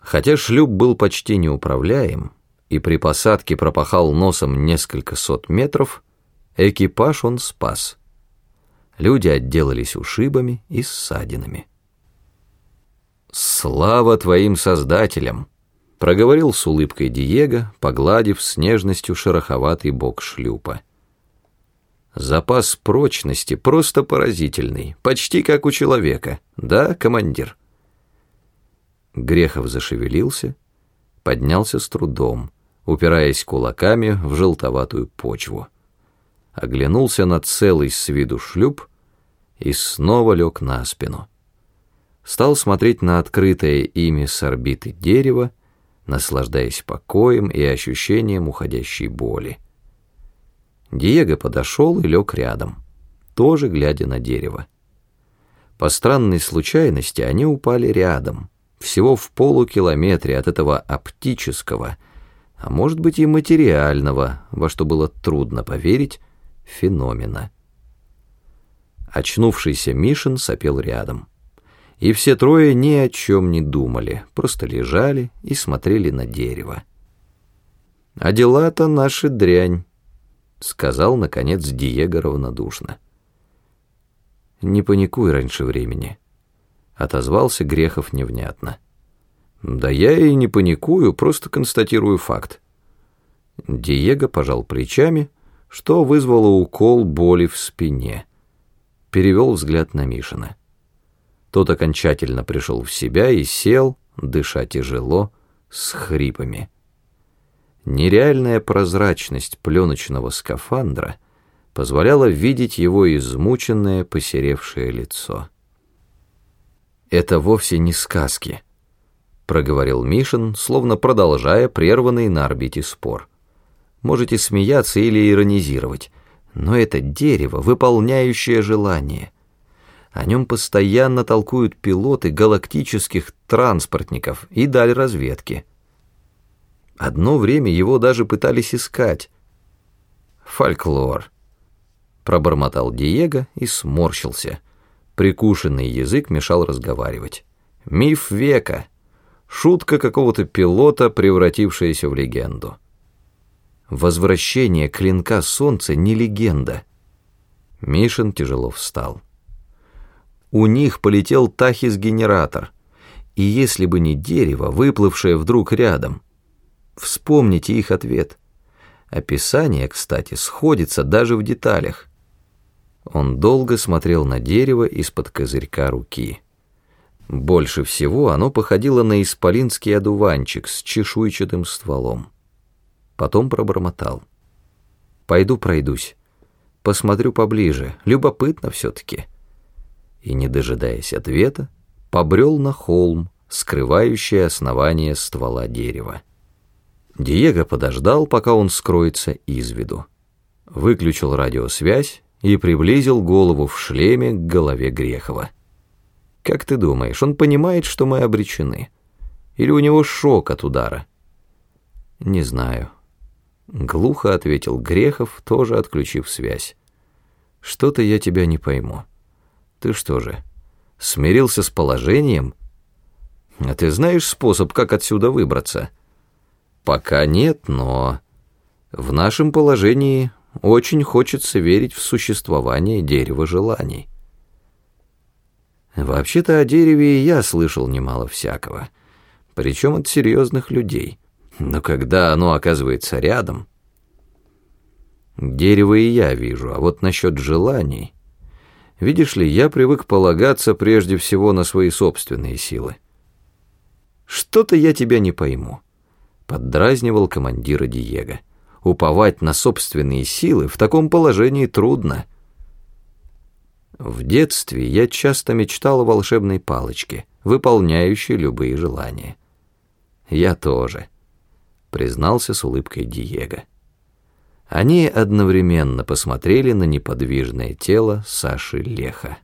Хотя шлюп был почти неуправляем и при посадке пропахал носом несколько сот метров, экипаж он спас. Люди отделались ушибами и ссадинами. «Слава твоим создателям!» — проговорил с улыбкой Диего, погладив с нежностью шероховатый бок шлюпа. «Запас прочности просто поразительный, почти как у человека, да, командир?» Грехов зашевелился, поднялся с трудом, упираясь кулаками в желтоватую почву. Оглянулся на целый с виду шлюп и снова лег на спину. Стал смотреть на открытое ими с орбиты дерево, наслаждаясь покоем и ощущением уходящей боли. Диего подошел и лег рядом, тоже глядя на дерево. По странной случайности они упали рядом, всего в полукилометре от этого оптического, а может быть и материального, во что было трудно поверить, феномена. Очнувшийся Мишин сопел рядом. И все трое ни о чем не думали, просто лежали и смотрели на дерево. «А дела-то наши дрянь», — сказал, наконец, Диего равнодушно. «Не паникуй раньше времени», отозвался Грехов невнятно. Да я и не паникую, просто констатирую факт. Диего пожал плечами, что вызвало укол боли в спине. Перевел взгляд на Мишина. Тот окончательно пришел в себя и сел, дыша тяжело, с хрипами. Нереальная прозрачность пленочного скафандра позволяла видеть его измученное, посеревшее лицо. «Это вовсе не сказки», — проговорил Мишин, словно продолжая прерванный на орбите спор. «Можете смеяться или иронизировать, но это дерево, выполняющее желание. О нем постоянно толкуют пилоты галактических транспортников и даль разведки. Одно время его даже пытались искать. Фольклор», — пробормотал Диего и сморщился — Прикушенный язык мешал разговаривать. Миф века. Шутка какого-то пилота, превратившаяся в легенду. Возвращение клинка солнца не легенда. Мишин тяжело встал. У них полетел Тахис-генератор, и если бы не дерево, выплывшее вдруг рядом, вспомните их ответ. Описание, кстати, сходится даже в деталях. Он долго смотрел на дерево из-под козырька руки. Больше всего оно походило на исполинский одуванчик с чешуйчатым стволом. Потом пробормотал. «Пойду пройдусь. Посмотрю поближе. Любопытно все-таки». И, не дожидаясь ответа, побрел на холм, скрывающий основание ствола дерева. Диего подождал, пока он скроется из виду. Выключил радиосвязь и приблизил голову в шлеме к голове Грехова. «Как ты думаешь, он понимает, что мы обречены? Или у него шок от удара?» «Не знаю». Глухо ответил Грехов, тоже отключив связь. «Что-то я тебя не пойму. Ты что же, смирился с положением? А ты знаешь способ, как отсюда выбраться?» «Пока нет, но...» В нашем положении очень хочется верить в существование дерева желаний. Вообще-то о дереве и я слышал немало всякого, причем от серьезных людей. Но когда оно оказывается рядом... Дерево и я вижу, а вот насчет желаний... Видишь ли, я привык полагаться прежде всего на свои собственные силы. «Что-то я тебя не пойму», — поддразнивал командира Диего уповать на собственные силы в таком положении трудно. В детстве я часто мечтал о волшебной палочке, выполняющей любые желания. Я тоже, признался с улыбкой Диего. Они одновременно посмотрели на неподвижное тело Саши Леха.